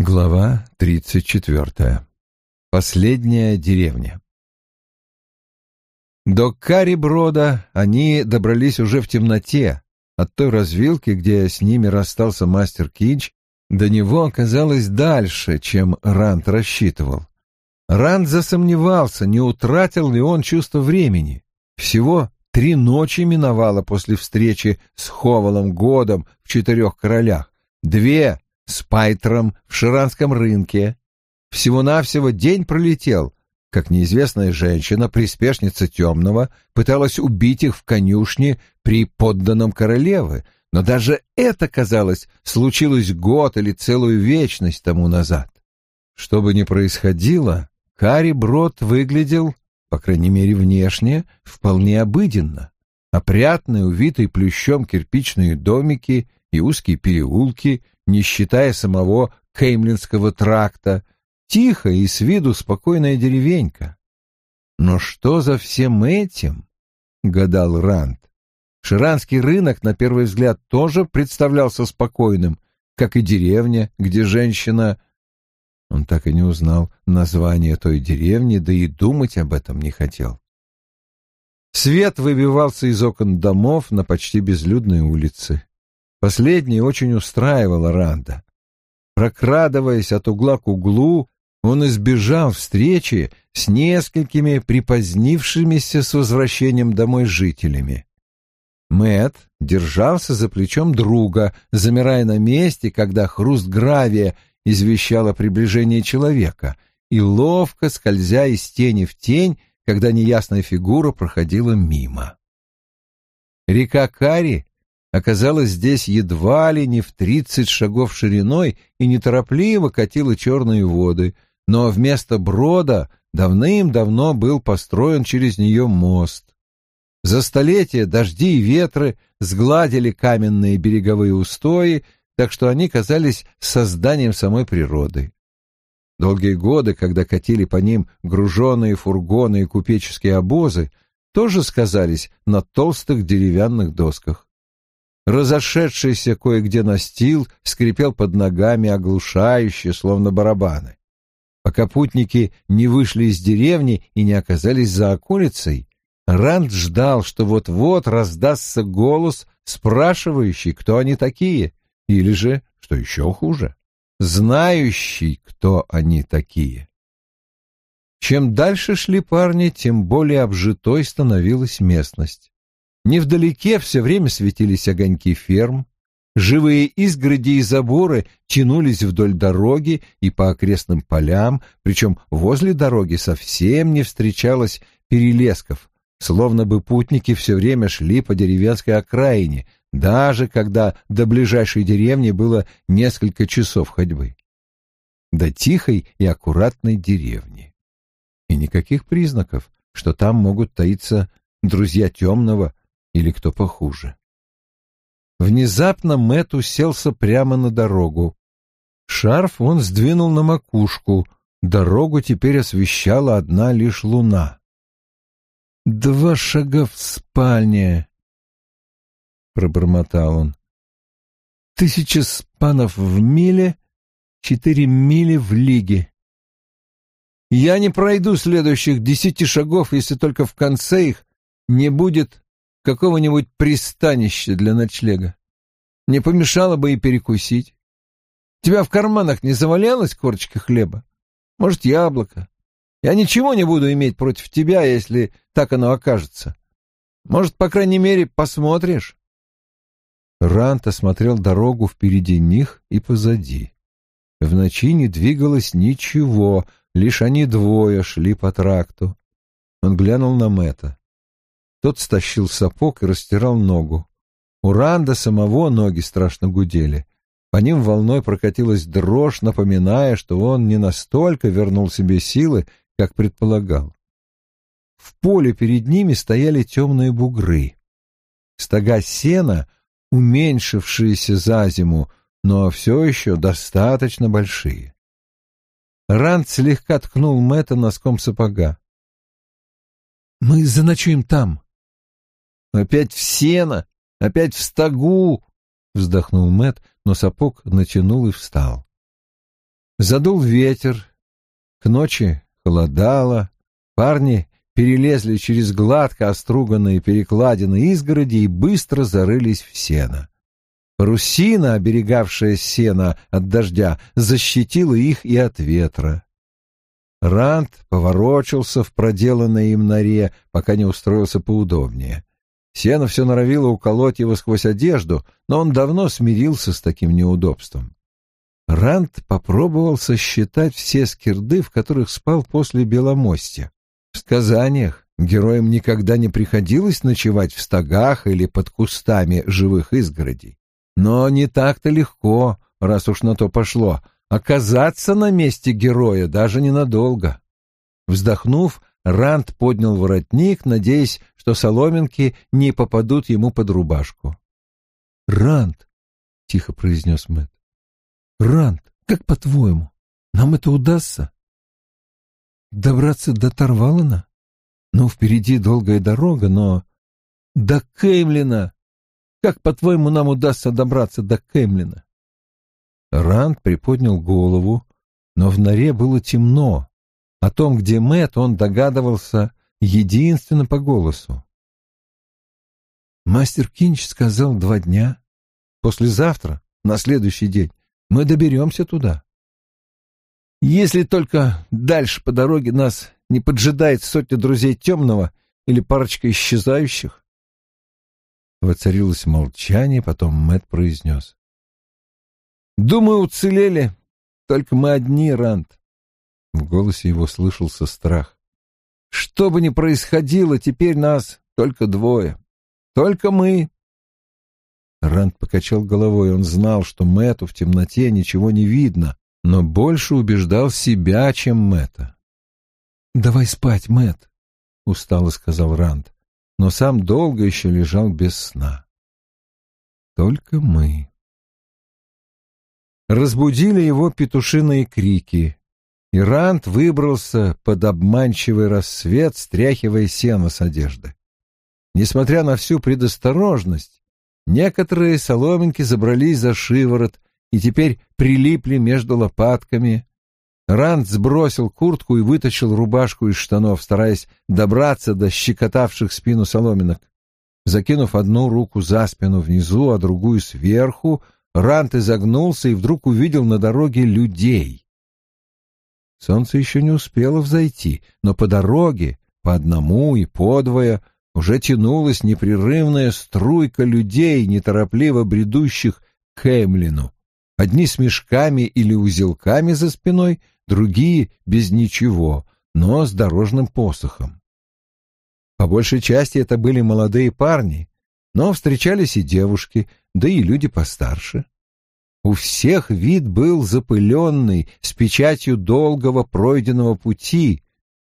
Глава тридцать четвертая. Последняя деревня. До Кариброда они добрались уже в темноте. От той развилки, где с ними расстался мастер Кинч, до него оказалось дальше, чем Ранд рассчитывал. Ранд засомневался, не утратил ли он чувство времени. Всего три ночи миновало после встречи с Ховалом Годом в Четырех Королях. Две с Пайтром в Ширанском рынке. Всего-навсего день пролетел, как неизвестная женщина, приспешница темного, пыталась убить их в конюшне при подданном королевы, но даже это, казалось, случилось год или целую вечность тому назад. Что бы ни происходило, Кари Брод выглядел, по крайней мере внешне, вполне обыденно. Опрятные, увитые плющом кирпичные домики и узкие переулки — не считая самого Кеймлинского тракта, тихая и с виду спокойная деревенька. Но что за всем этим? — гадал Ранд. Ширанский рынок, на первый взгляд, тоже представлялся спокойным, как и деревня, где женщина... Он так и не узнал название той деревни, да и думать об этом не хотел. Свет выбивался из окон домов на почти безлюдной улице. Последнее очень устраивало Ранда. Прокрадываясь от угла к углу, он избежал встречи с несколькими припозднившимися с возвращением домой жителями. Мэт держался за плечом друга, замирая на месте, когда хруст гравия извещал о приближении человека, и ловко скользя из тени в тень, когда неясная фигура проходила мимо. Река Кари оказалась здесь едва ли не в тридцать шагов шириной и неторопливо катила черные воды, но вместо брода давным-давно был построен через нее мост. За столетия дожди и ветры сгладили каменные береговые устои, так что они казались созданием самой природы. Долгие годы, когда катили по ним груженные фургоны и купеческие обозы, тоже сказались на толстых деревянных досках. Разошедшийся кое-где настил скрипел под ногами оглушающе, словно барабаны. Пока путники не вышли из деревни и не оказались за околицей, Ранд ждал, что вот-вот раздастся голос, спрашивающий, кто они такие, или же, что еще хуже, знающий, кто они такие. Чем дальше шли парни, тем более обжитой становилась местность. Невдалеке все время светились огоньки ферм, живые изгороди и заборы тянулись вдоль дороги и по окрестным полям, причем возле дороги совсем не встречалось перелесков, словно бы путники все время шли по деревенской окраине, даже когда до ближайшей деревни было несколько часов ходьбы. До тихой и аккуратной деревни. И никаких признаков, что там могут таиться друзья темного или кто похуже. Внезапно Мэт уселся прямо на дорогу. Шарф он сдвинул на макушку, дорогу теперь освещала одна лишь луна. «Два шага в спальне», — пробормотал он. «Тысяча спанов в миле, четыре мили в лиге. Я не пройду следующих десяти шагов, если только в конце их не будет какого-нибудь пристанища для ночлега. Не помешало бы и перекусить. Тебя в карманах не завалялась корочка хлеба? Может, яблоко? Я ничего не буду иметь против тебя, если так оно окажется. Может, по крайней мере, посмотришь?» Рант осмотрел дорогу впереди них и позади. В ночи не двигалось ничего, лишь они двое шли по тракту. Он глянул на Мэтта. Тот стащил сапог и растирал ногу. У Ранда самого ноги страшно гудели. По ним волной прокатилась дрожь, напоминая, что он не настолько вернул себе силы, как предполагал. В поле перед ними стояли темные бугры. Стога сена, уменьшившиеся за зиму, но все еще достаточно большие. Ранд слегка ткнул Мэтта носком сапога. «Мы заночуем там», Опять в сено, опять в стогу, вздохнул Мэт, но сапог натянул и встал. Задул ветер, к ночи холодало, парни перелезли через гладко оструганные перекладины изгороди и быстро зарылись в сено. Парусина, оберегавшая сено от дождя, защитила их и от ветра. Ранд поворочился в проделанной им норе, пока не устроился поудобнее. Сено все норовило уколоть его сквозь одежду, но он давно смирился с таким неудобством. Ранд попробовал сосчитать все скирды, в которых спал после Беломостя. В сказаниях героям никогда не приходилось ночевать в стогах или под кустами живых изгородей. Но не так-то легко, раз уж на то пошло, оказаться на месте героя даже ненадолго. Вздохнув, Ранд поднял воротник, надеясь, что соломинки не попадут ему под рубашку. «Ранд!» — тихо произнес Мэтт. «Ранд, как по-твоему, нам это удастся?» «Добраться до Тарвалана? Ну, впереди долгая дорога, но...» «До Кеймлина! Как, по-твоему, нам удастся добраться до Кеймлина?» Ранд приподнял голову, но в норе было темно. О том, где Мэт, он догадывался единственно по голосу. Мастер Кинч сказал два дня. Послезавтра, на следующий день, мы доберемся туда. Если только дальше по дороге нас не поджидает сотня друзей темного или парочка исчезающих. Воцарилось молчание, потом Мэт произнес. «Думаю, уцелели. Только мы одни, Ранд». В голосе его слышался страх. «Что бы ни происходило, теперь нас только двое. Только мы». Ранд покачал головой. Он знал, что Мэту в темноте ничего не видно, но больше убеждал себя, чем Мэтта. «Давай спать, Мэт, устало сказал Ранд, но сам долго еще лежал без сна. «Только мы». Разбудили его петушиные крики, и Ранд выбрался под обманчивый рассвет, стряхивая сено с одежды. Несмотря на всю предосторожность, некоторые соломинки забрались за шиворот и теперь прилипли между лопатками. Ранд сбросил куртку и вытащил рубашку из штанов, стараясь добраться до щекотавших спину соломинок. Закинув одну руку за спину внизу, а другую сверху, Рант изогнулся и вдруг увидел на дороге людей. Солнце еще не успело взойти, но по дороге, по одному и подвое, уже тянулась непрерывная струйка людей, неторопливо бредущих к Эмлину. Одни с мешками или узелками за спиной, другие без ничего, но с дорожным посохом. По большей части это были молодые парни, но встречались и девушки, да и люди постарше. У всех вид был запыленный, с печатью долгого пройденного пути.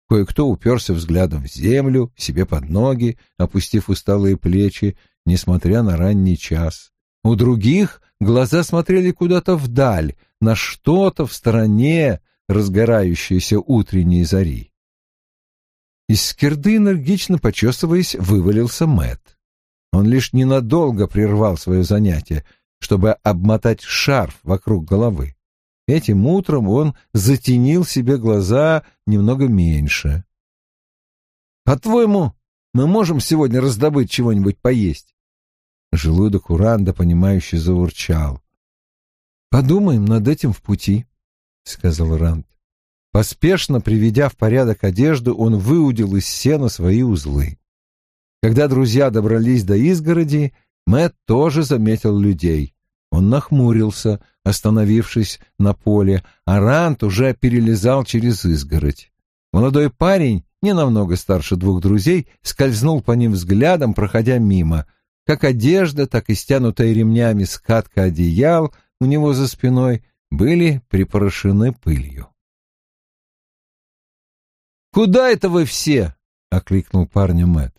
Кое-кто уперся взглядом в землю, себе под ноги, опустив усталые плечи, несмотря на ранний час. У других глаза смотрели куда-то вдаль, на что-то в стороне разгорающейся утренней зари. Из скирды, энергично почесываясь, вывалился Мэт. Он лишь ненадолго прервал свое занятие, чтобы обмотать шарф вокруг головы. Этим утром он затенил себе глаза немного меньше. «По-твоему, мы можем сегодня раздобыть чего-нибудь поесть?» Желудок Уранда, понимающе заурчал. «Подумаем над этим в пути», — сказал Ранд. Поспешно приведя в порядок одежду, он выудил из сена свои узлы. Когда друзья добрались до изгороди, Мэт тоже заметил людей. Он нахмурился, остановившись на поле, а Рант уже перелезал через изгородь. Молодой парень, не намного старше двух друзей, скользнул по ним взглядом, проходя мимо. Как одежда, так и стянутая ремнями скатка одеял у него за спиной были припорошены пылью. «Куда это вы все?» — окликнул парня Мэт.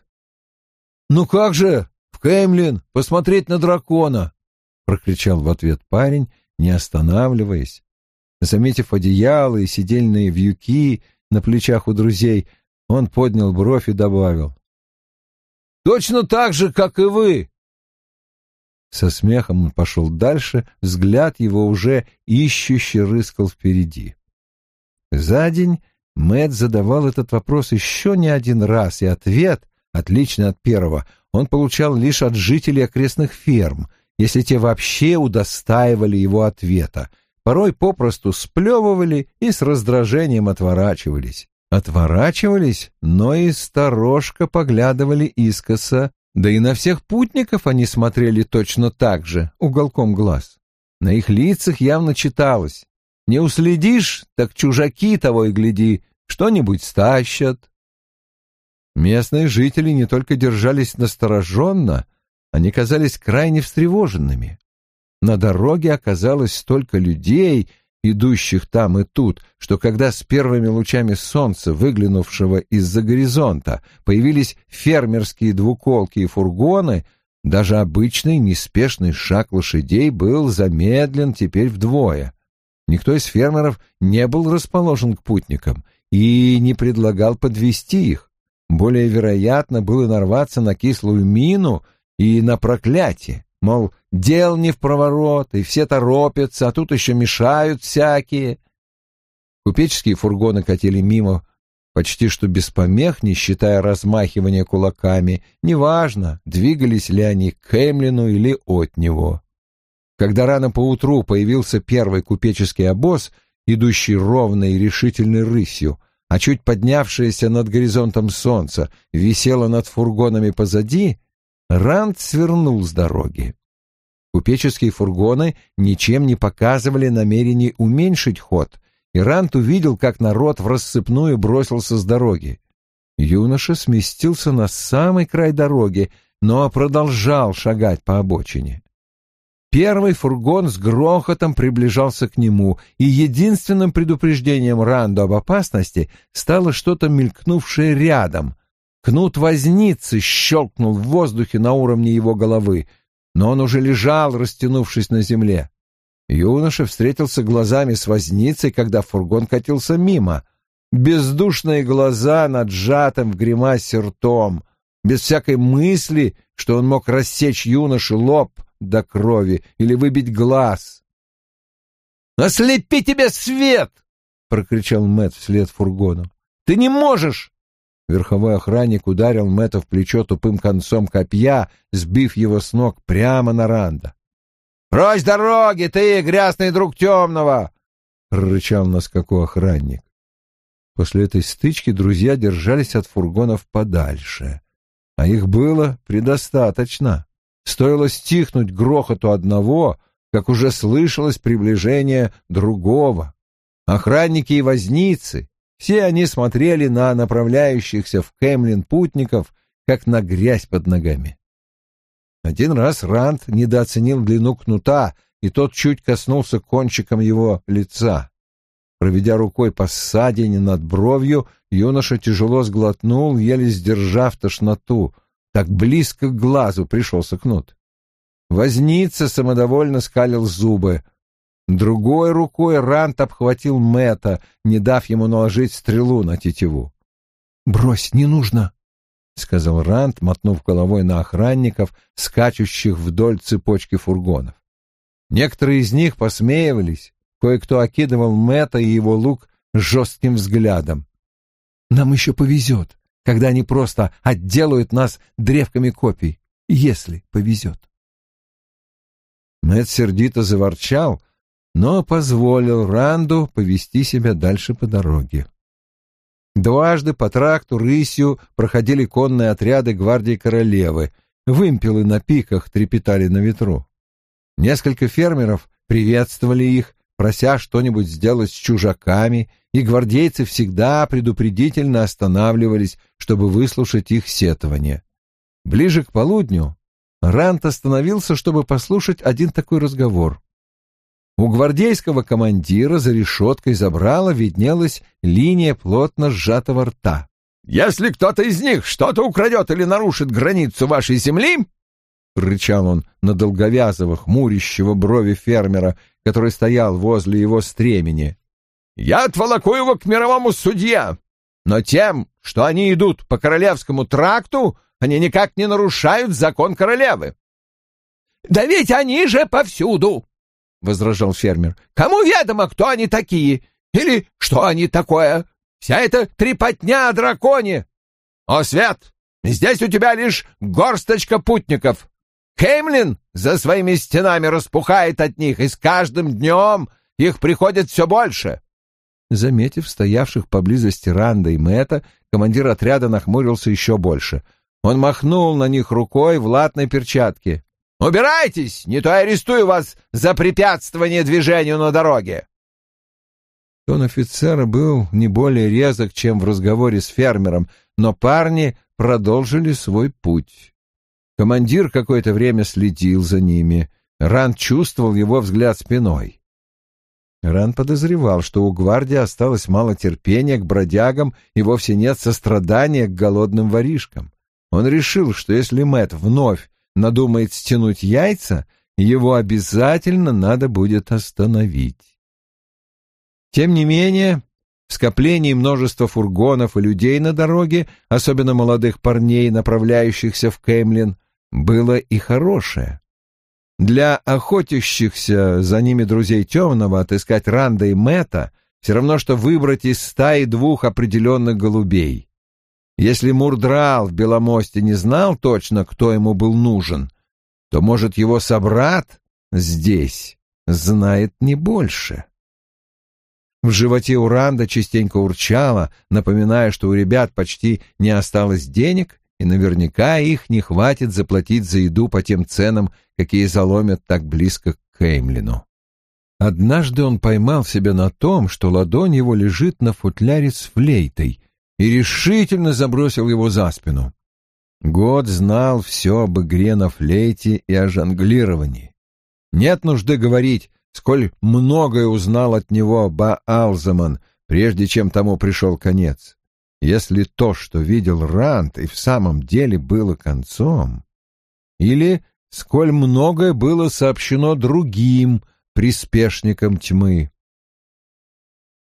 «Ну как же, в Кэмлин, посмотреть на дракона!» — прокричал в ответ парень, не останавливаясь. Заметив одеяло и сидельные вьюки на плечах у друзей, он поднял бровь и добавил. «Точно так же, как и вы!» Со смехом он пошел дальше, взгляд его уже ищуще рыскал впереди. За день Мэтт задавал этот вопрос еще не один раз, и ответ, отличный от первого, он получал лишь от жителей окрестных ферм, если те вообще удостаивали его ответа, порой попросту сплевывали и с раздражением отворачивались. Отворачивались, но и сторожко поглядывали искоса, да и на всех путников они смотрели точно так же, уголком глаз. На их лицах явно читалось «Не уследишь, так чужаки того и гляди, что-нибудь стащат». Местные жители не только держались настороженно, они казались крайне встревоженными. На дороге оказалось столько людей, идущих там и тут, что когда с первыми лучами солнца, выглянувшего из-за горизонта, появились фермерские двуколки и фургоны, даже обычный неспешный шаг лошадей был замедлен теперь вдвое. Никто из фермеров не был расположен к путникам и не предлагал подвести их. Более вероятно было нарваться на кислую мину и на проклятие, мол, дел не в проворот, и все торопятся, а тут еще мешают всякие. Купеческие фургоны катили мимо почти что без помех, не считая размахивания кулаками, неважно, двигались ли они к Эмлину или от него. Когда рано поутру появился первый купеческий обоз, идущий ровной и решительной рысью, а чуть поднявшееся над горизонтом солнце висело над фургонами позади, Ранд свернул с дороги. Купеческие фургоны ничем не показывали намерений уменьшить ход, и Рант увидел, как народ в рассыпную бросился с дороги. Юноша сместился на самый край дороги, но продолжал шагать по обочине. Первый фургон с грохотом приближался к нему, и единственным предупреждением Ранду об опасности стало что-то мелькнувшее рядом. Кнут возницы щелкнул в воздухе на уровне его головы но он уже лежал, растянувшись на земле. Юноша встретился глазами с возницей, когда фургон катился мимо. Бездушные глаза над сжатым в гримасе ртом, без всякой мысли, что он мог рассечь юноше лоб до крови или выбить глаз. «Ослепи тебе свет!» — прокричал Мэтт вслед фургону. «Ты не можешь!» Верховой охранник ударил Мэтта в плечо тупым концом копья, сбив его с ног прямо на Ранда. «Брось дороги, ты, грязный друг темного!» — прорычал на скаку охранник. После этой стычки друзья держались от фургонов подальше, а их было предостаточно. Стоило стихнуть грохоту одного, как уже слышалось приближение другого. Охранники и возницы, все они смотрели на направляющихся в Кемлин путников, как на грязь под ногами. Один раз Ранд недооценил длину кнута, и тот чуть коснулся кончиком его лица. Проведя рукой по ссадине над бровью, юноша тяжело сглотнул, еле сдержав тошноту. Так близко к глазу пришелся кнут. Возница самодовольно скалил зубы — Другой рукой Рант обхватил Мэтта, не дав ему наложить стрелу на тетиву. «Брось, не нужно», — сказал Рант, мотнув головой на охранников, скачущих вдоль цепочки фургонов. Некоторые из них посмеивались, кое-кто окидывал Мэтта и его лук жестким взглядом. «Нам еще повезет, когда они просто отделают нас древками копий, если повезет». Мэтт сердито заворчал, но позволил Ранду повести себя дальше по дороге. Дважды по тракту рысью проходили конные отряды гвардии королевы, вымпелы на пиках трепетали на ветру. Несколько фермеров приветствовали их, прося что-нибудь сделать с чужаками, и гвардейцы всегда предупредительно останавливались, чтобы выслушать их сетование. Ближе к полудню Рант остановился, чтобы послушать один такой разговор. У гвардейского командира за решеткой забрала виднелась линия плотно сжатого рта. «Если кто-то из них что-то украдет или нарушит границу вашей земли...» — рычал он на долговязого, хмурящего брови фермера, который стоял возле его стремени. «Я отволоку его к мировому судье, но тем, что они идут по королевскому тракту, они никак не нарушают закон королевы. Да ведь они же повсюду, — возражал фермер. Кому ведомо, кто они такие? Или что они такое? Вся эта трепотня о драконе. О, Свет, здесь у тебя лишь горсточка путников. Хеймлин за своими стенами распухает от них, и с каждым днем их приходит все больше. Заметив стоявших поблизости Ранда и Мэтта, командир отряда нахмурился еще больше. Он махнул на них рукой в латной перчатке. «Убирайтесь, не то я арестую вас за препятствование движению на дороге!» Тон офицера был не более резок, чем в разговоре с фермером, но парни продолжили свой путь. Командир какое-то время следил за ними. Ранд чувствовал его взгляд спиной. Ран подозревал, что у гвардии осталось мало терпения к бродягам и вовсе нет сострадания к голодным воришкам. Он решил, что если Мэт вновь надумает стянуть яйца, его обязательно надо будет остановить. Тем не менее, в скоплении множества фургонов и людей на дороге, особенно молодых парней, направляющихся в Кемлин, было и хорошее. Для охотящихся за ними друзей темного отыскать Ранда и Мэтта все равно, что выбрать из стаи двух определенных голубей. Если Мурдрал в Беломосте не знал точно, кто ему был нужен, то, может, его собрат здесь знает не больше. В животе у Ранда частенько урчало, напоминая, что у ребят почти не осталось денег, и наверняка их не хватит заплатить за еду по тем ценам, какие заломят так близко к Кеймлину. Однажды он поймал себя на том, что ладонь его лежит на футляре с флейтой, и решительно забросил его за спину. Год знал все об игре на флейте и о жонглировании. Нет нужды говорить, сколь многое узнал от него Баалзаман, прежде чем тому пришел конец. Если то, что видел Рант, и в самом деле было концом, или сколь многое было сообщено другим приспешникам тьмы.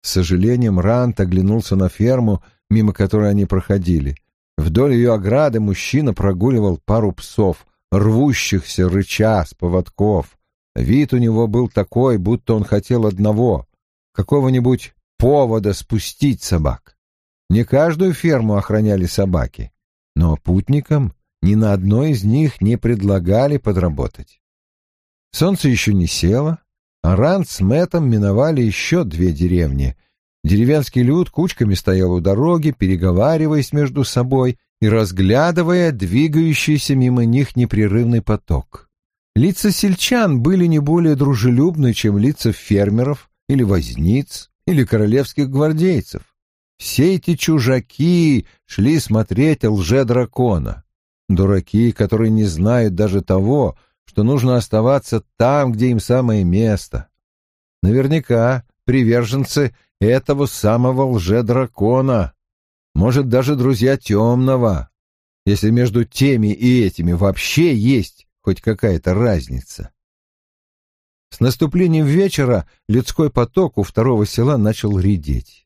С сожалением Рант оглянулся на ферму, мимо которой они проходили. Вдоль ее ограды мужчина прогуливал пару псов, рвущихся рыча с поводков. Вид у него был такой, будто он хотел одного — какого-нибудь повода спустить собак. Не каждую ферму охраняли собаки, но путникам ни на одной из них не предлагали подработать. Солнце еще не село, а Ранд с Мэттом миновали еще две деревни. Деревенский люд кучками стоял у дороги, переговариваясь между собой и разглядывая двигающийся мимо них непрерывный поток. Лица сельчан были не более дружелюбны, чем лица фермеров или возниц или королевских гвардейцев. Все эти чужаки шли смотреть лже-дракона. Дураки, которые не знают даже того, что нужно оставаться там, где им самое место. Наверняка приверженцы этого самого лже-дракона, может, даже друзья темного, если между теми и этими вообще есть хоть какая-то разница. С наступлением вечера людской поток у второго села начал редеть.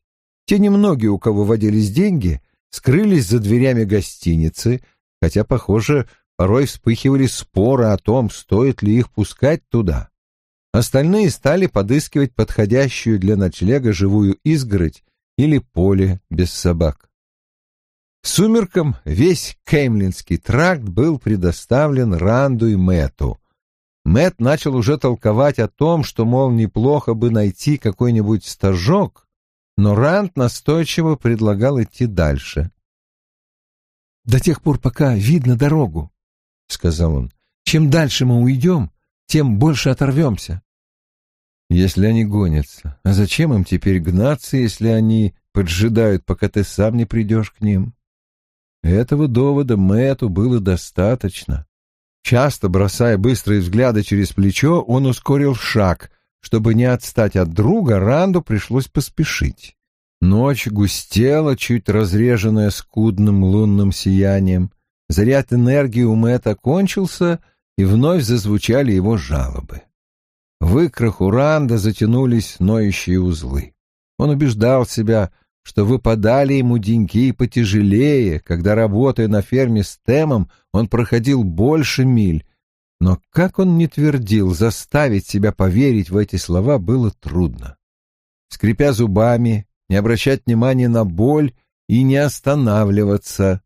Те немногие, у кого водились деньги, скрылись за дверями гостиницы, хотя, похоже, порой вспыхивали споры о том, стоит ли их пускать туда. Остальные стали подыскивать подходящую для ночлега живую изгородь или поле без собак. К сумеркам весь Кеймлинский тракт был предоставлен Ранду и Мэту. Мэт начал уже толковать о том, что, мол, неплохо бы найти какой-нибудь стажок, но Ранд настойчиво предлагал идти дальше. «До тех пор, пока видно дорогу», — сказал он. «Чем дальше мы уйдем, тем больше оторвемся». «Если они гонятся, а зачем им теперь гнаться, если они поджидают, пока ты сам не придешь к ним?» Этого довода Мэту было достаточно. Часто бросая быстрые взгляды через плечо, он ускорил шаг. Чтобы не отстать от друга, Ранду пришлось поспешить. Ночь густела, чуть разреженная скудным лунным сиянием. Заряд энергии у Мэтта кончился, и вновь зазвучали его жалобы. В икрах Уранда затянулись ноющие узлы. Он убеждал себя, что выпадали ему деньги потяжелее, когда, работая на ферме с Темом, он проходил больше миль, Но как он не твердил, заставить себя поверить в эти слова было трудно. Скрипя зубами, не обращать внимания на боль и не останавливаться.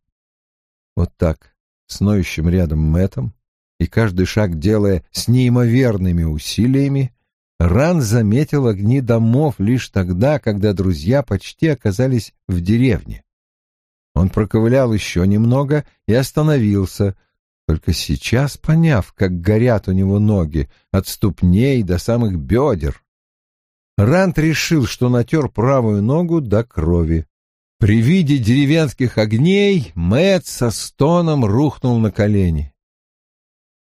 Вот так, с ноющим рядом Мэттом, и каждый шаг делая с неимоверными усилиями, Ран заметил огни домов лишь тогда, когда друзья почти оказались в деревне. Он проковылял еще немного и остановился, только сейчас поняв, как горят у него ноги от ступней до самых бедер. Рант решил, что натер правую ногу до крови. При виде деревенских огней Мэтт со стоном рухнул на колени.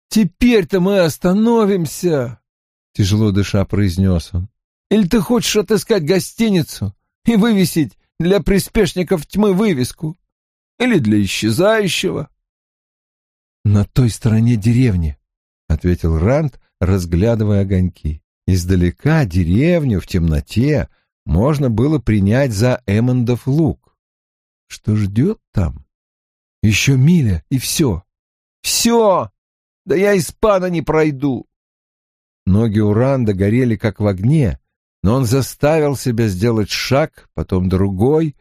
«Теперь-то мы остановимся!» — тяжело дыша произнес он. «Или ты хочешь отыскать гостиницу и вывесить для приспешников тьмы вывеску? Или для исчезающего?» «На той стороне деревни», — ответил Ранд, разглядывая огоньки. Издалека деревню в темноте можно было принять за Эммондов луг. Что ждет там? Еще миля, и все. «Все! Да я испана не пройду!» Ноги у Ранда горели, как в огне, но он заставил себя сделать шаг, потом другой.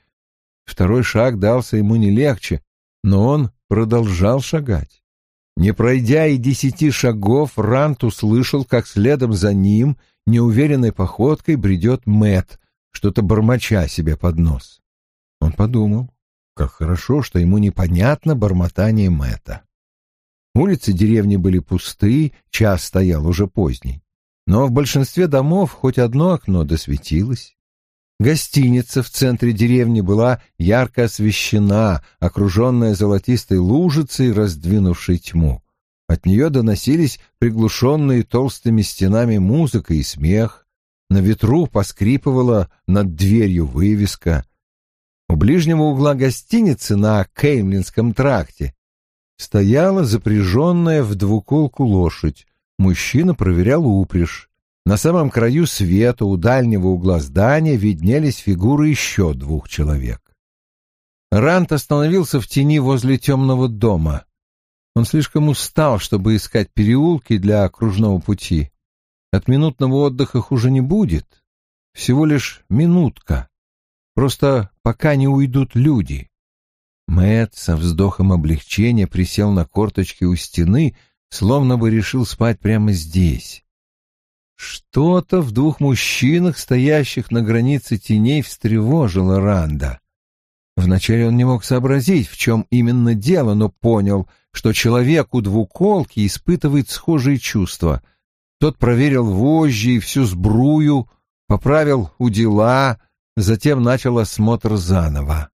Второй шаг дался ему не легче, но он продолжал шагать. Не пройдя и десяти шагов, Рант услышал, как следом за ним неуверенной походкой бредет Мэт, что-то бормоча себе под нос. Он подумал, как хорошо, что ему непонятно бормотание Мэта. Улицы деревни были пусты, час стоял уже поздний. Но в большинстве домов хоть одно окно досветилось. Гостиница в центре деревни была ярко освещена, окруженная золотистой лужицей, раздвинувшей тьму. От нее доносились приглушенные толстыми стенами музыка и смех. На ветру поскрипывала над дверью вывеска. У ближнего угла гостиницы на Кеймлинском тракте стояла запряженная в двуколку лошадь. Мужчина проверял упряжь. На самом краю света у дальнего угла здания виднелись фигуры еще двух человек. Рант остановился в тени возле темного дома. Он слишком устал, чтобы искать переулки для окружного пути. От минутного отдыха хуже не будет. Всего лишь минутка. Просто пока не уйдут люди. Мэт со вздохом облегчения присел на корточки у стены, словно бы решил спать прямо здесь. Что-то в двух мужчинах, стоящих на границе теней, встревожило Ранда. Вначале он не мог сообразить, в чем именно дело, но понял, что человек у двуколки испытывает схожие чувства. Тот проверил вожжи и всю сбрую, поправил удила, затем начал осмотр заново.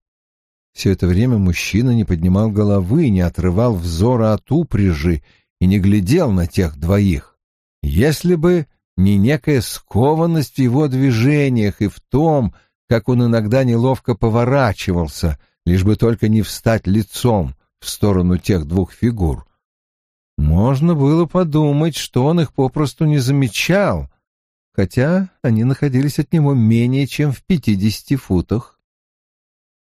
Все это время мужчина не поднимал головы, не отрывал взора от упряжи и не глядел на тех двоих. Если бы не некая скованность в его движениях и в том, как он иногда неловко поворачивался, лишь бы только не встать лицом в сторону тех двух фигур. Можно было подумать, что он их попросту не замечал, хотя они находились от него менее чем в пятидесяти футах.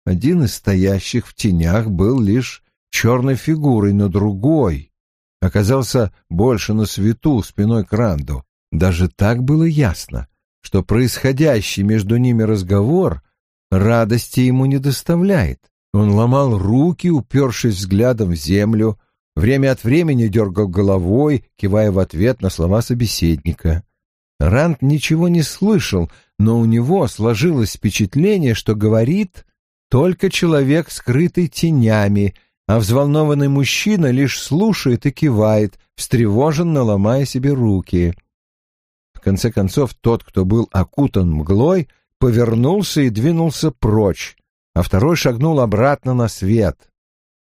Один из стоящих в тенях был лишь черной фигурой, но другой оказался больше на свету, спиной к Ранду. Даже так было ясно, что происходящий между ними разговор радости ему не доставляет. Он ломал руки, упершись взглядом в землю, время от времени дергал головой, кивая в ответ на слова собеседника. Ранд ничего не слышал, но у него сложилось впечатление, что говорит только человек, скрытый тенями, а взволнованный мужчина лишь слушает и кивает, встревоженно ломая себе руки. Конце концов, тот, кто был окутан мглой, повернулся и двинулся прочь, а второй шагнул обратно на свет.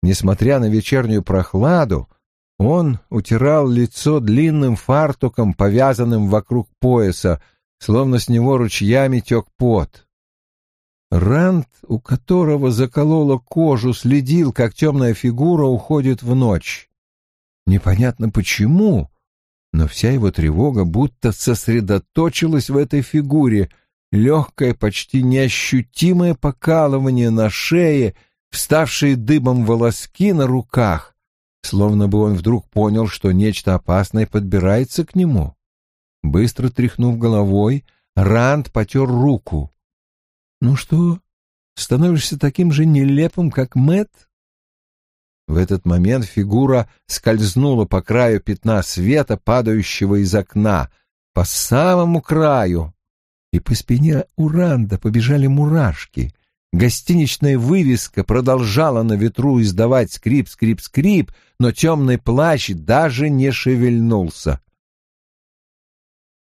Несмотря на вечернюю прохладу, он утирал лицо длинным фартуком, повязанным вокруг пояса, словно с него ручьями тек пот. Ранд, у которого заколола кожу, следил, как темная фигура уходит в ночь. Непонятно почему, но вся его тревога будто сосредоточилась в этой фигуре, легкое, почти неощутимое покалывание на шее, вставшие дыбом волоски на руках, словно бы он вдруг понял, что нечто опасное подбирается к нему. Быстро тряхнув головой, Ранд потер руку. «Ну что, становишься таким же нелепым, как Мэт? В этот момент фигура скользнула по краю пятна света, падающего из окна, по самому краю, и по спине Уранда побежали мурашки. Гостиничная вывеска продолжала на ветру издавать скрип-скрип-скрип, но темный плащ даже не шевельнулся.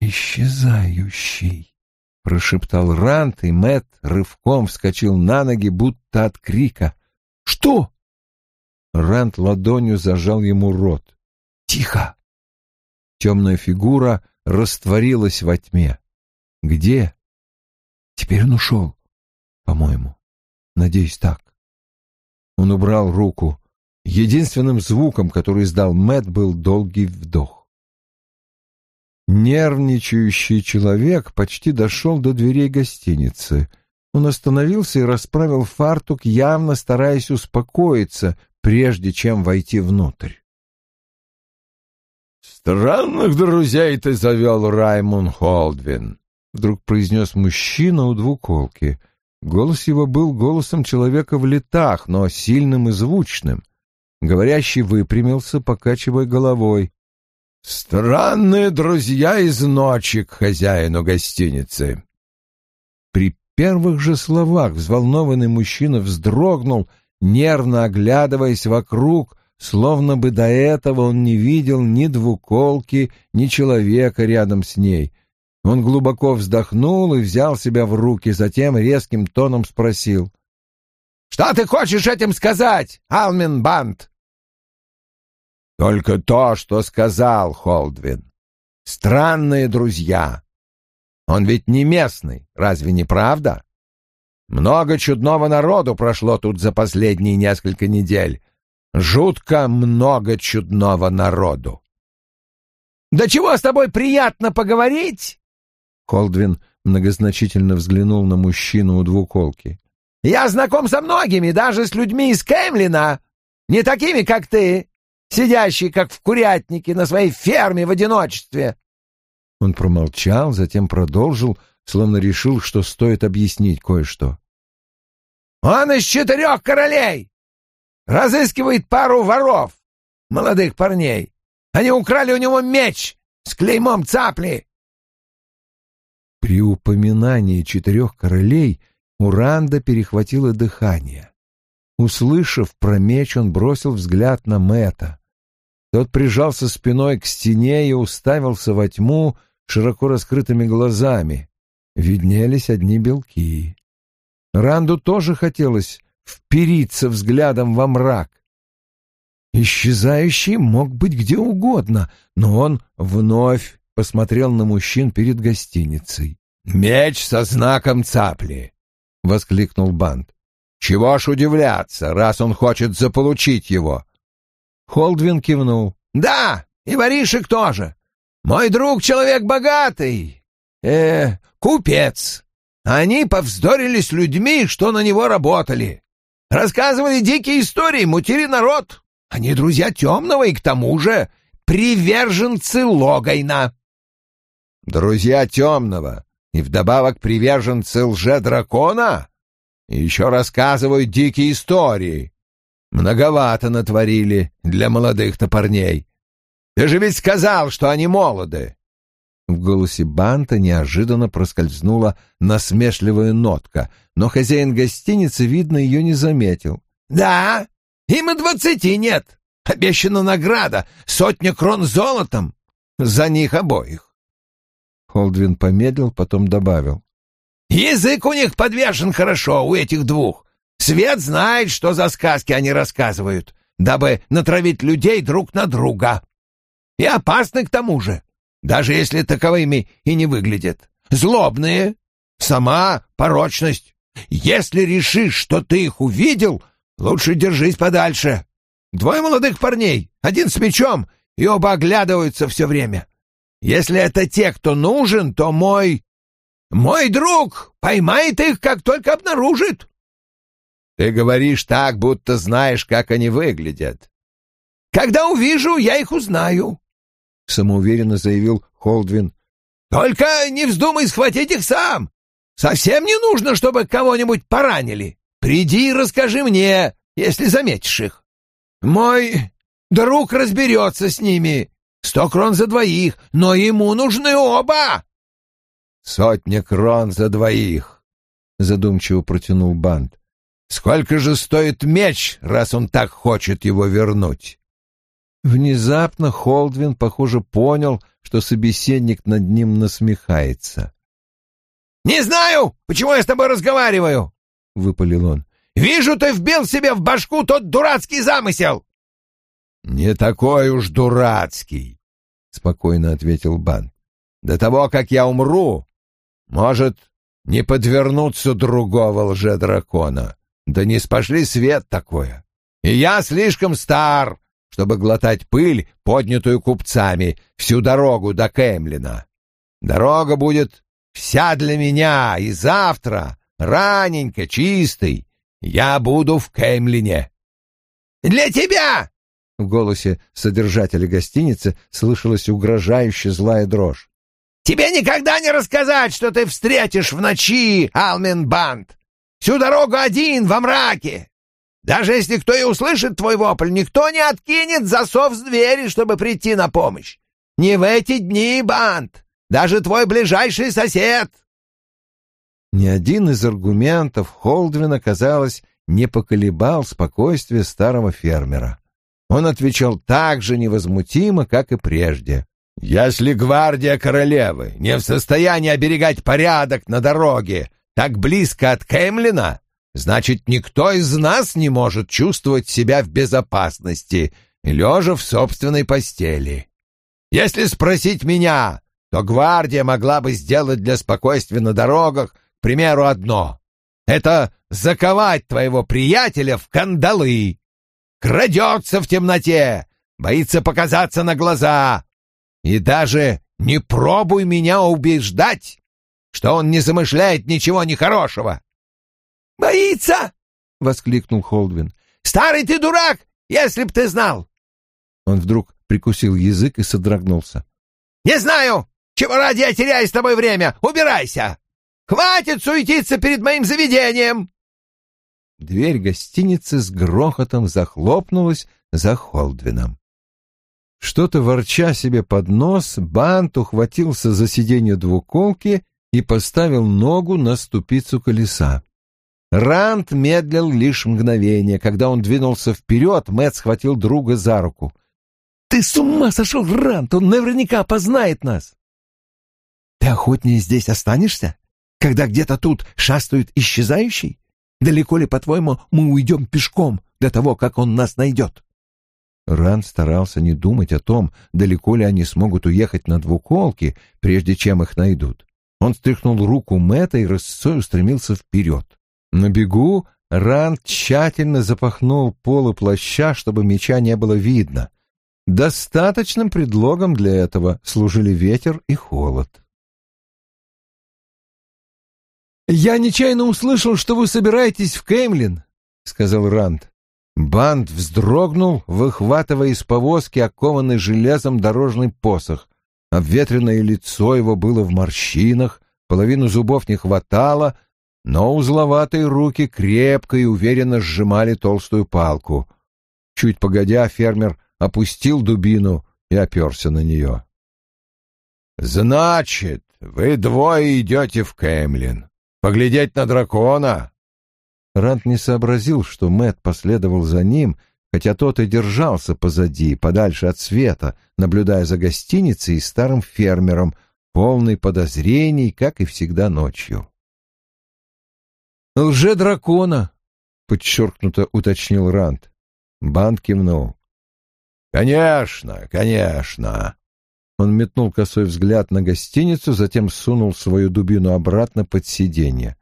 «Исчезающий!» — прошептал Рант, и Мэт рывком вскочил на ноги, будто от крика. «Что?» Рант ладонью зажал ему рот. «Тихо!» Темная фигура растворилась во тьме. «Где?» «Теперь он ушел, по-моему. Надеюсь, так». Он убрал руку. Единственным звуком, который издал Мэт, был долгий вдох. Нервничающий человек почти дошел до дверей гостиницы. Он остановился и расправил фартук, явно стараясь успокоиться, прежде чем войти внутрь. «Странных друзей ты завел, Раймон Холдвин», — вдруг произнес мужчина у двуколки. Голос его был голосом человека в летах, но сильным и звучным. Говорящий выпрямился, покачивая головой. «Странные друзья из ночи к хозяину гостиницы». При первых же словах взволнованный мужчина вздрогнул, нервно оглядываясь вокруг, словно бы до этого он не видел ни двуколки, ни человека рядом с ней. Он глубоко вздохнул и взял себя в руки, затем резким тоном спросил. «Что ты хочешь этим сказать, Алмин Банд?» Только то, что сказал Холдвин. Странные друзья. Он ведь не местный, разве не правда? Много чудного народу прошло тут за последние несколько недель. Жутко много чудного народу. «Да чего с тобой приятно поговорить?» Холдвин многозначительно взглянул на мужчину у двуколки. «Я знаком со многими, даже с людьми из Кемлина, не такими, как ты сидящий, как в курятнике, на своей ферме в одиночестве. Он промолчал, затем продолжил, словно решил, что стоит объяснить кое-что. «Он из четырех королей! Разыскивает пару воров, молодых парней. Они украли у него меч с клеймом цапли!» При упоминании четырех королей Уранда перехватило дыхание. Услышав про меч, он бросил взгляд на Мэта. Тот прижался спиной к стене и уставился во тьму широко раскрытыми глазами. Виднелись одни белки. Ранду тоже хотелось впериться взглядом во мрак. Исчезающий мог быть где угодно, но он вновь посмотрел на мужчин перед гостиницей. «Меч со знаком цапли!» — воскликнул Бант. «Чего ж удивляться, раз он хочет заполучить его? Холдвин кивнул. «Да, и воришек тоже. Мой друг человек богатый. Э, купец. Они повздорили с людьми, что на него работали. Рассказывали дикие истории, мутили народ. Они друзья темного и к тому же приверженцы Логайна». «Друзья темного и вдобавок приверженцы лже-дракона?» Еще рассказывают дикие истории. Многовато натворили для молодых-то парней. Ты же ведь сказал, что они молоды. В голосе Банта неожиданно проскользнула насмешливая нотка, но хозяин гостиницы, видно, ее не заметил. «Да, им и двадцати нет. Обещана награда — сотня крон золотом. За них обоих». Холдвин помедлил, потом добавил. «Язык у них подвешен хорошо, у этих двух. Свет знает, что за сказки они рассказывают, дабы натравить людей друг на друга. И опасны к тому же, даже если таковыми и не выглядят. Злобные, сама порочность. Если решишь, что ты их увидел, лучше держись подальше. Двое молодых парней, один с мечом, и оба оглядываются все время. Если это те, кто нужен, то мой... Мой друг поймает их, как только обнаружит. Ты говоришь так, будто знаешь, как они выглядят. Когда увижу, я их узнаю», — самоуверенно заявил Холдвин. «Только не вздумай схватить их сам. Совсем не нужно, чтобы кого-нибудь поранили. Приди и расскажи мне, если заметишь их. Мой друг разберется с ними. Сто крон за двоих, но ему нужны оба». «Сотня крон за двоих», — задумчиво протянул Бант. «Сколько же стоит меч, раз он так хочет его вернуть?» Внезапно Холдвин, похоже, понял, что собеседник над ним насмехается. «Не знаю, почему я с тобой разговариваю!» — выпалил он. «Вижу, ты вбил себе в башку тот дурацкий замысел!» «Не такой уж дурацкий!» — спокойно ответил Бан. «До того, как я умру, может, не подвернуться другого лже-дракона. Да не спошли свет такое. И я слишком стар, чтобы глотать пыль, поднятую купцами, всю дорогу до Кемлина. Дорога будет вся для меня, и завтра, раненько, чистый, я буду в Кемлине. «Для тебя!» — в голосе содержателя гостиницы слышалась угрожающая злая дрожь. «Тебе никогда не рассказать, что ты встретишь в ночи, Алмин-банд! Всю дорогу один, во мраке! Даже если кто и услышит твой вопль, никто не откинет засов с двери, чтобы прийти на помощь. Не в эти дни, Бант, даже твой ближайший сосед. Ни один из аргументов Холдвина, казалось, не поколебал спокойствие старого фермера. Он отвечал так же невозмутимо, как и прежде. «Если гвардия королевы не в состоянии оберегать порядок на дороге так близко от Кемлина, Значит, никто из нас не может чувствовать себя в безопасности, лежа в собственной постели. Если спросить меня, то гвардия могла бы сделать для спокойствия на дорогах, к примеру, одно. Это заковать твоего приятеля в кандалы. Крадется в темноте, боится показаться на глаза. И даже не пробуй меня убеждать, что он не замышляет ничего нехорошего. «Боится!» — воскликнул Холдвин. «Старый ты дурак, если б ты знал!» Он вдруг прикусил язык и содрогнулся. «Не знаю, чего ради я теряю с тобой время! Убирайся! Хватит суетиться перед моим заведением!» Дверь гостиницы с грохотом захлопнулась за Холдвином. Что-то ворча себе под нос, Бант ухватился за сиденье двуколки и поставил ногу на ступицу колеса. Рант медлил лишь мгновение. Когда он двинулся вперед, Мэтт схватил друга за руку. «Ты с ума сошел, Рант! Он наверняка опознает нас!» «Ты охотнее здесь останешься, когда где-то тут шастают исчезающий? Далеко ли, по-твоему, мы уйдем пешком до того, как он нас найдет?» Ранд старался не думать о том, далеко ли они смогут уехать на двуколке, прежде чем их найдут. Он стряхнул руку Мэтта и рысцой устремился вперед. На бегу Ранд тщательно запахнул полы плаща, чтобы меча не было видно. Достаточным предлогом для этого служили ветер и холод. «Я нечаянно услышал, что вы собираетесь в Кеймлин», — сказал Ранд. Банд вздрогнул, выхватывая из повозки окованный железом дорожный посох. Обветренное лицо его было в морщинах, половину зубов не хватало — но узловатые руки крепко и уверенно сжимали толстую палку. Чуть погодя, фермер опустил дубину и оперся на нее. «Значит, вы двое идете в Кэмлин. Поглядеть на дракона?» Рант не сообразил, что Мэт последовал за ним, хотя тот и держался позади, подальше от света, наблюдая за гостиницей и старым фермером, полный подозрений, как и всегда ночью. «Лже-дракона», — подчеркнуто уточнил Рант. Банд кивнул. «Конечно, конечно». Он метнул косой взгляд на гостиницу, затем сунул свою дубину обратно под сиденье.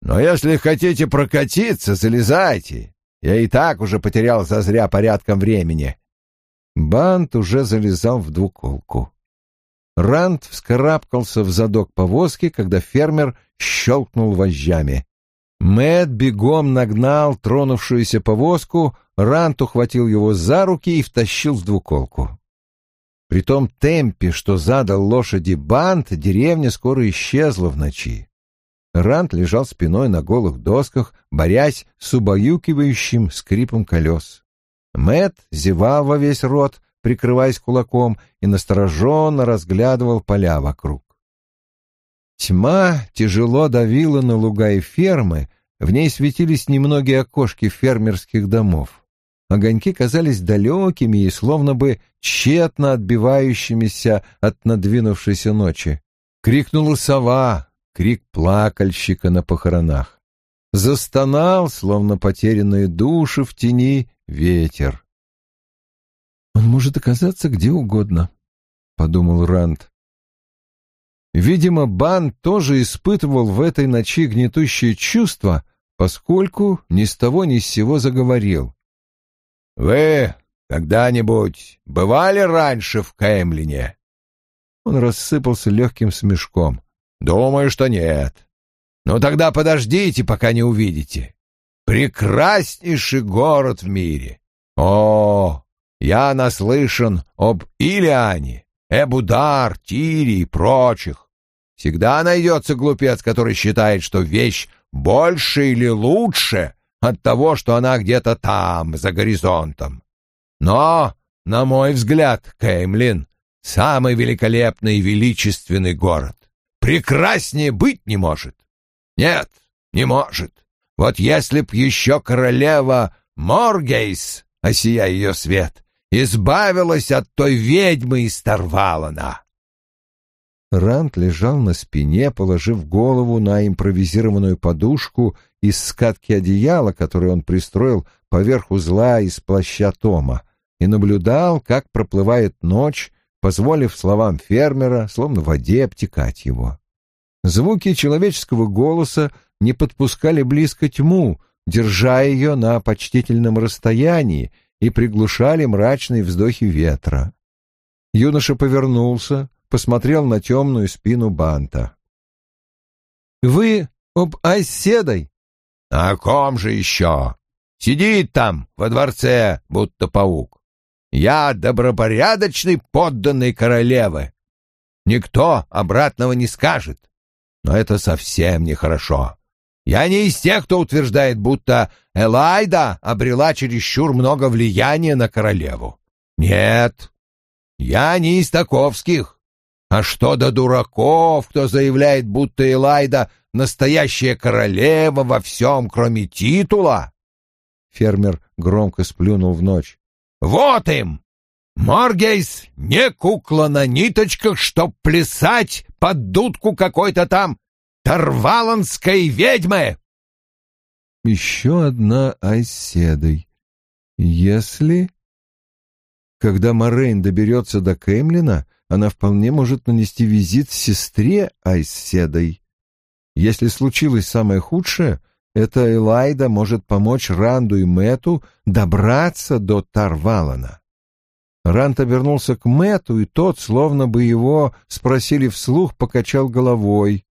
«Но если хотите прокатиться, залезайте. Я и так уже потерял зазря порядком времени». Бант уже залезал в двуколку. Ранд вскарабкался в задок повозки, когда фермер щелкнул вожжами. Мэт бегом нагнал тронувшуюся повозку, Рант ухватил его за руки и втащил в двуколку. При том темпе, что задал лошади бант, деревня скоро исчезла в ночи. Рант лежал спиной на голых досках, борясь с убаюкивающим скрипом колес. Мэт зевал во весь рот, прикрываясь кулаком, и настороженно разглядывал поля вокруг. Тьма тяжело давила на луга и фермы, в ней светились немногие окошки фермерских домов. Огоньки казались далекими и словно бы тщетно отбивающимися от надвинувшейся ночи. Крикнула сова, крик плакальщика на похоронах. Застонал, словно потерянные души в тени, ветер. «Он может оказаться где угодно», — подумал Ранд. Видимо, Бан тоже испытывал в этой ночи гнетущее чувство, поскольку ни с того ни с сего заговорил. «Вы когда-нибудь бывали раньше в Кэмлине?» Он рассыпался легким смешком. «Думаю, что нет. Ну тогда подождите, пока не увидите. Прекраснейший город в мире. О, я наслышан об Илиане, Эбудар, Тире и прочих. Всегда найдется глупец, который считает, что вещь больше или лучше от того, что она где-то там, за горизонтом. Но, на мой взгляд, Кеймлин — самый великолепный и величественный город. Прекраснее быть не может. Нет, не может. Вот если б еще королева Моргейс, осия ее свет, избавилась от той ведьмы из Тарвалана. Рант лежал на спине, положив голову на импровизированную подушку из скатки одеяла, которую он пристроил поверх узла из плаща Тома, и наблюдал, как проплывает ночь, позволив словам фермера, словно в воде, обтекать его. Звуки человеческого голоса не подпускали близко тьму, держа ее на почтительном расстоянии, и приглушали мрачные вздохи ветра. Юноша повернулся, посмотрел на темную спину Банта. «Вы об Айседой?» «О ком же еще? Сидит там, во дворце, будто паук. Я добропорядочный подданный королевы. Никто обратного не скажет. Но это совсем нехорошо. Я не из тех, кто утверждает, будто Элайда обрела чересчур много влияния на королеву. Нет, я не из таковских. А что до дураков, кто заявляет, будто Элайда настоящая королева во всем, кроме титула? Фермер громко сплюнул в ночь. Вот им! Моргейс не кукла на ниточках, чтоб плясать под дудку какой-то там Тарваланской ведьмы!» Еще одна Айседой. Если... Когда Морейн доберется до Кэмлина, она вполне может нанести визит сестре Айседой. Если случилось самое худшее, эта Элайда может помочь Ранду и Мэту добраться до Тарвалана. Ранд обернулся к Мэту, и тот, словно бы его спросили вслух, покачал головой.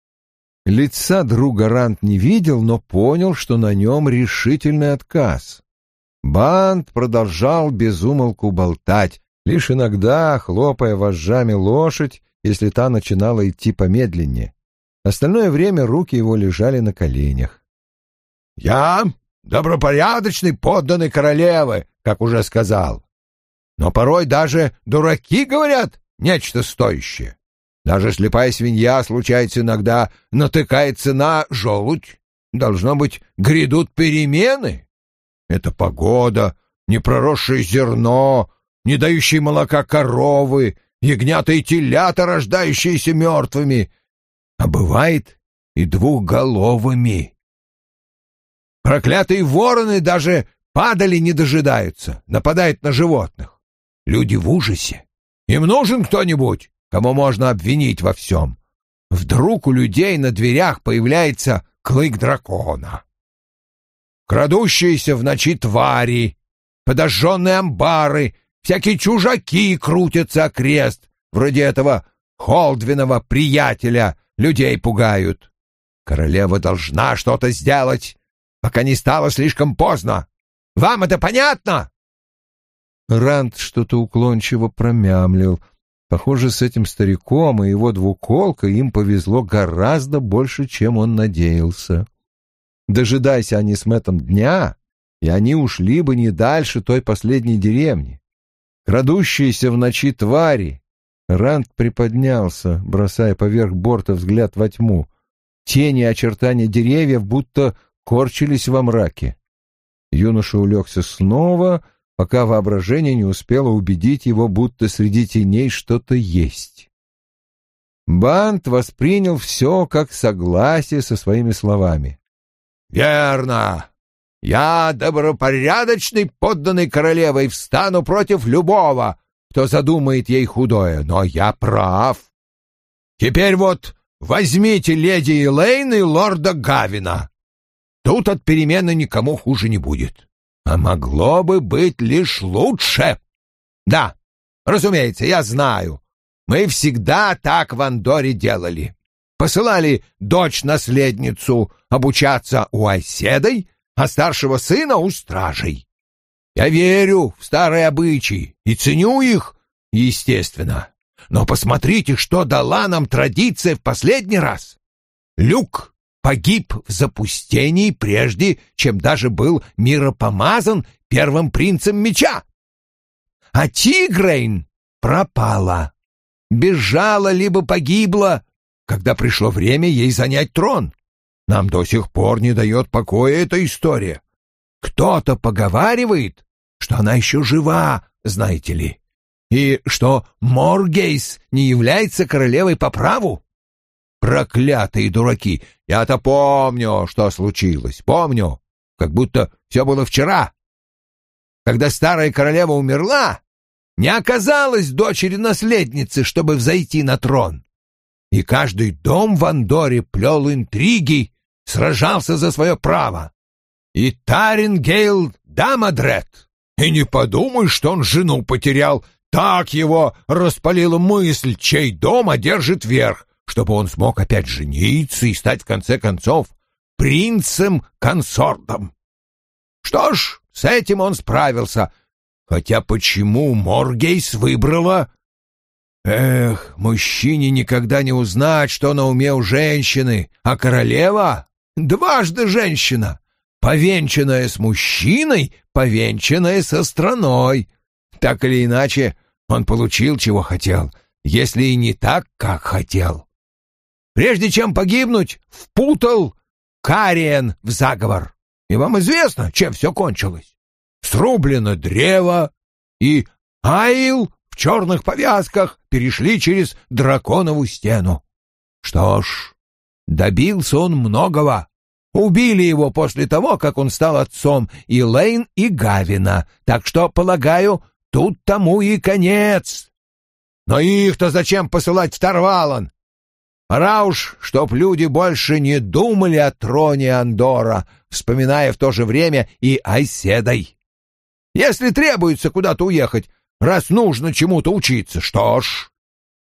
Лица друга Рант не видел, но понял, что на нем решительный отказ. Бант продолжал безумолку болтать, лишь иногда хлопая вожжами лошадь, если та начинала идти помедленнее. Остальное время руки его лежали на коленях. «Я добропорядочный подданный королевы, как уже сказал. Но порой даже дураки говорят нечто стоящее. Даже слепая свинья, случается иногда, натыкается на желудь. Должно быть, грядут перемены. Это погода, непроросшее зерно, не дающие молока коровы, ягнята и телята, рождающиеся мертвыми, а бывает и двухголовыми. Проклятые вороны даже падали не дожидаются, нападают на животных. Люди в ужасе. Им нужен кто-нибудь, кому можно обвинить во всем. Вдруг у людей на дверях появляется клык дракона. Крадущиеся в ночи твари, подожженные амбары, всякие чужаки крутятся окрест, вроде этого Холдвинова приятеля, людей пугают. Королева должна что-то сделать, пока не стало слишком поздно. Вам это понятно?» Ранд что-то уклончиво промямлил. Похоже, с этим стариком и его двуколкой им повезло гораздо больше, чем он надеялся. Дожидайся они с Мэттом дня, и они ушли бы не дальше той последней деревни. Крадущиеся в ночи твари. Ранд приподнялся, бросая поверх борта взгляд во тьму. Тени очертания деревьев будто корчились во мраке. Юноша улегся снова, пока воображение не успело убедить его, будто среди теней что-то есть. Бант воспринял все как согласие со своими словами. «Верно. Я добропорядочный подданный королевы и встану против любого, кто задумает ей худое, но я прав. Теперь вот возьмите леди Элейн и лорда Гавина. Тут от перемены никому хуже не будет. А могло бы быть лишь лучше. Да, разумеется, я знаю. Мы всегда так в Андоре делали. Посылали дочь-наследницу обучаться у оседой, а старшего сына у стражей. Я верю в старые обычаи и ценю их, естественно. Но посмотрите, что дала нам традиция в последний раз. Люк погиб в запустении прежде, чем даже был миропомазан первым принцем меча. А Тигрейн пропала, бежала либо погибла, когда пришло время ей занять трон. Нам до сих пор не дает покоя эта история. Кто-то поговаривает, что она еще жива, знаете ли, и что Моргейс не является королевой по праву. Проклятые дураки! Я-то помню, что случилось, помню, как будто все было вчера. Когда старая королева умерла, не оказалось дочери-наследницы, чтобы взойти на трон. И каждый дом в Андоре плел интриги сражался за свое право. И Тарингейл Дамадрет. И не подумай, что он жену потерял. Так его распалила мысль, чей дом одержит верх, чтобы он смог опять жениться и стать в конце концов принцем-консортом. Что ж, с этим он справился. Хотя почему Моргейс выбрала... Эх, мужчине никогда не узнать, что на уме у женщины, а королева Дважды женщина, повенчанная с мужчиной, повенчанная со страной. Так или иначе, он получил, чего хотел, если и не так, как хотел. Прежде чем погибнуть, впутал Кариен в заговор. И вам известно, чем все кончилось. Срублено древо, и Аил в черных повязках перешли через драконову стену. Что ж, добился он многого. Убили его после того, как он стал отцом и Лейн, и Гавина, так что, полагаю, тут тому и конец. Но их-то зачем посылать в Тарвалан? Пора уж, чтоб люди больше не думали о троне Андора, вспоминая в то же время и Айседой. Если требуется куда-то уехать, раз нужно чему-то учиться, что ж,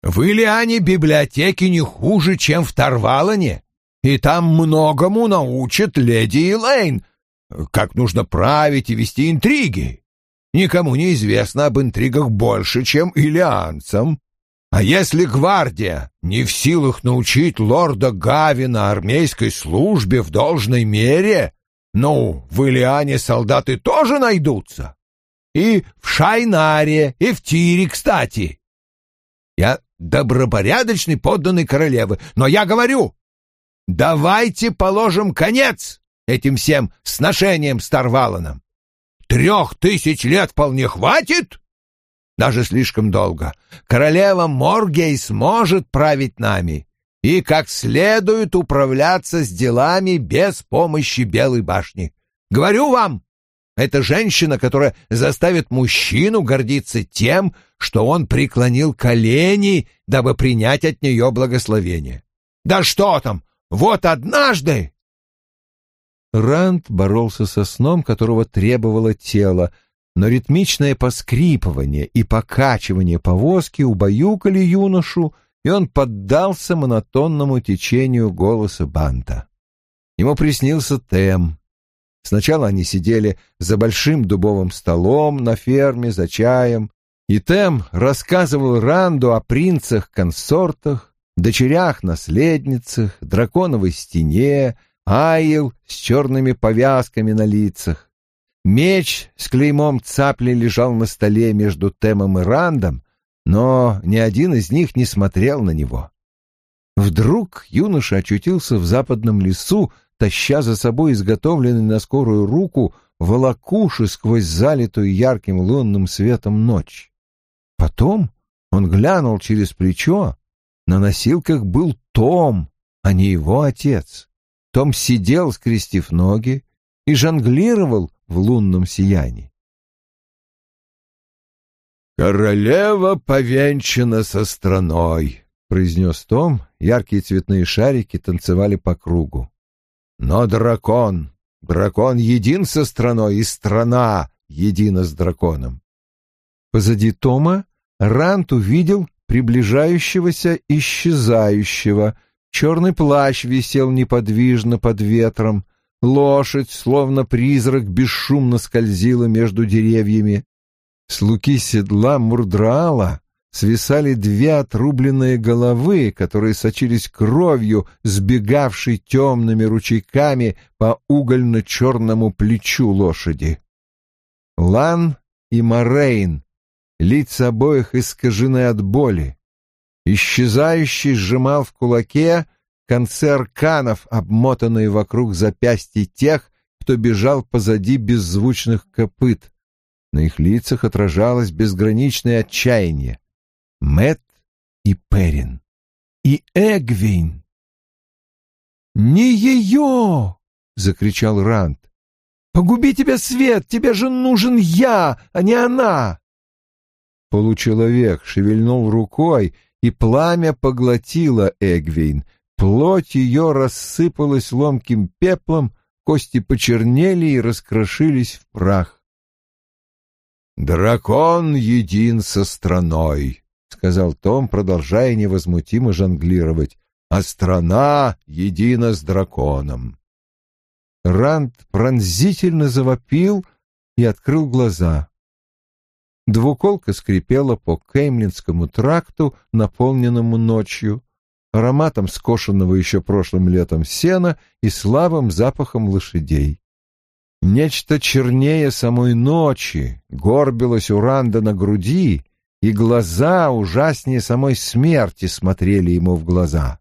в Илиане библиотеки не хуже, чем в Тарвалане и там многому научит леди Элейн, как нужно править и вести интриги. Никому не известно об интригах больше, чем илианцам. А если гвардия не в силах научить лорда Гавина армейской службе в должной мере, ну, в Илиане солдаты тоже найдутся. И в Шайнаре, и в Тире, кстати. Я добропорядочный подданный королевы, но я говорю, Давайте положим конец этим всем сношениям с Тарваланом. Трех тысяч лет вполне хватит? Даже слишком долго. Королева Моргей сможет править нами и как следует управляться с делами без помощи Белой башни. Говорю вам, это женщина, которая заставит мужчину гордиться тем, что он преклонил колени, дабы принять от нее благословение. Да что там, вот однажды...» Ранд боролся со сном, которого требовало тело, но ритмичное поскрипывание и покачивание повозки убаюкали юношу, и он поддался монотонному течению голоса Банта. Ему приснился Тем. Сначала они сидели за большим дубовым столом на ферме за чаем, и Тем рассказывал Ранду о принцах-консортах, дочерях-наследницах, драконовой стене, аил с черными повязками на лицах. Меч с клеймом цапли лежал на столе между Темом и Рандом, но ни один из них не смотрел на него. Вдруг юноша очутился в западном лесу, таща за собой изготовленный на скорую руку волокуши сквозь залитую ярким лунным светом ночь. Потом он глянул через плечо. На носилках был Том, а не его отец. Том сидел, скрестив ноги, и жонглировал в лунном сиянии. «Королева повенчана со страной», — произнес Том. Яркие цветные шарики танцевали по кругу. «Но дракон, дракон един со страной, и страна едина с драконом». Позади Тома Рант увидел приближающегося исчезающего. Черный плащ висел неподвижно под ветром. Лошадь, словно призрак, бесшумно скользила между деревьями. С луки седла Мурдраала свисали две отрубленные головы, которые сочились кровью, сбегавшей темными ручейками по угольно-черному плечу лошади. Лан и Морейн Лица обоих искажены от боли. Исчезающий сжимал в кулаке концы арканов, обмотанные вокруг запястья тех, кто бежал позади беззвучных копыт. На их лицах отражалось безграничное отчаяние. Мэт и Перин. И Эгвин. «Не ее!» — закричал Ранд. «Погуби тебя, Свет! Тебе же нужен я, а не она!» Получеловек шевельнул рукой, и пламя поглотило Эгвейн. Плоть ее рассыпалась ломким пеплом, кости почернели и раскрошились в прах. «Дракон един со страной», — сказал Том, продолжая невозмутимо жонглировать, «а страна едина с драконом». Ранд пронзительно завопил и открыл глаза. Двуколка скрипела по Кеймлинскому тракту, наполненному ночью, ароматом скошенного еще прошлым летом сена и слабым запахом лошадей. Нечто чернее самой ночи горбилось у Ранда на груди, и глаза ужаснее самой смерти смотрели ему в глаза.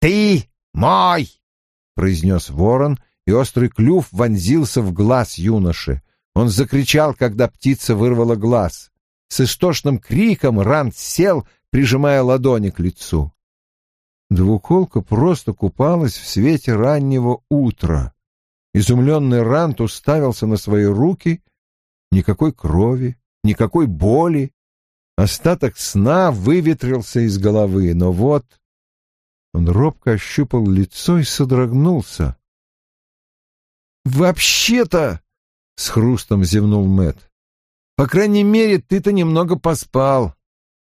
«Ты мой!» — произнес ворон, и острый клюв вонзился в глаз юноши. Он закричал, когда птица вырвала глаз. С истошным криком Ранд сел, прижимая ладони к лицу. Двуколка просто купалась в свете раннего утра. Изумленный Рант уставился на свои руки. Никакой крови, никакой боли. Остаток сна выветрился из головы, но вот... Он робко ощупал лицо и содрогнулся. «Вообще-то...» — с хрустом зевнул Мэт. «По крайней мере, ты-то немного поспал».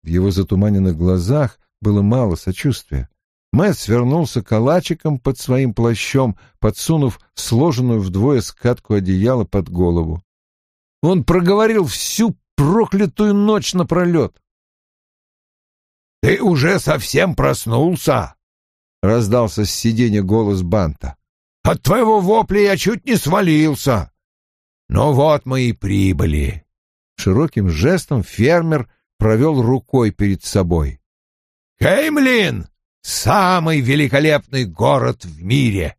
В его затуманенных глазах было мало сочувствия. Мэт свернулся калачиком под своим плащом, подсунув сложенную вдвое скатку одеяла под голову. Он проговорил всю проклятую ночь напролет. «Ты уже совсем проснулся?» — раздался с сиденья голос Банта. «От твоего вопля я чуть не свалился. Ну вот мы и прибыли. Широким жестом фермер провел рукой перед собой. Хеймлин — самый великолепный город в мире.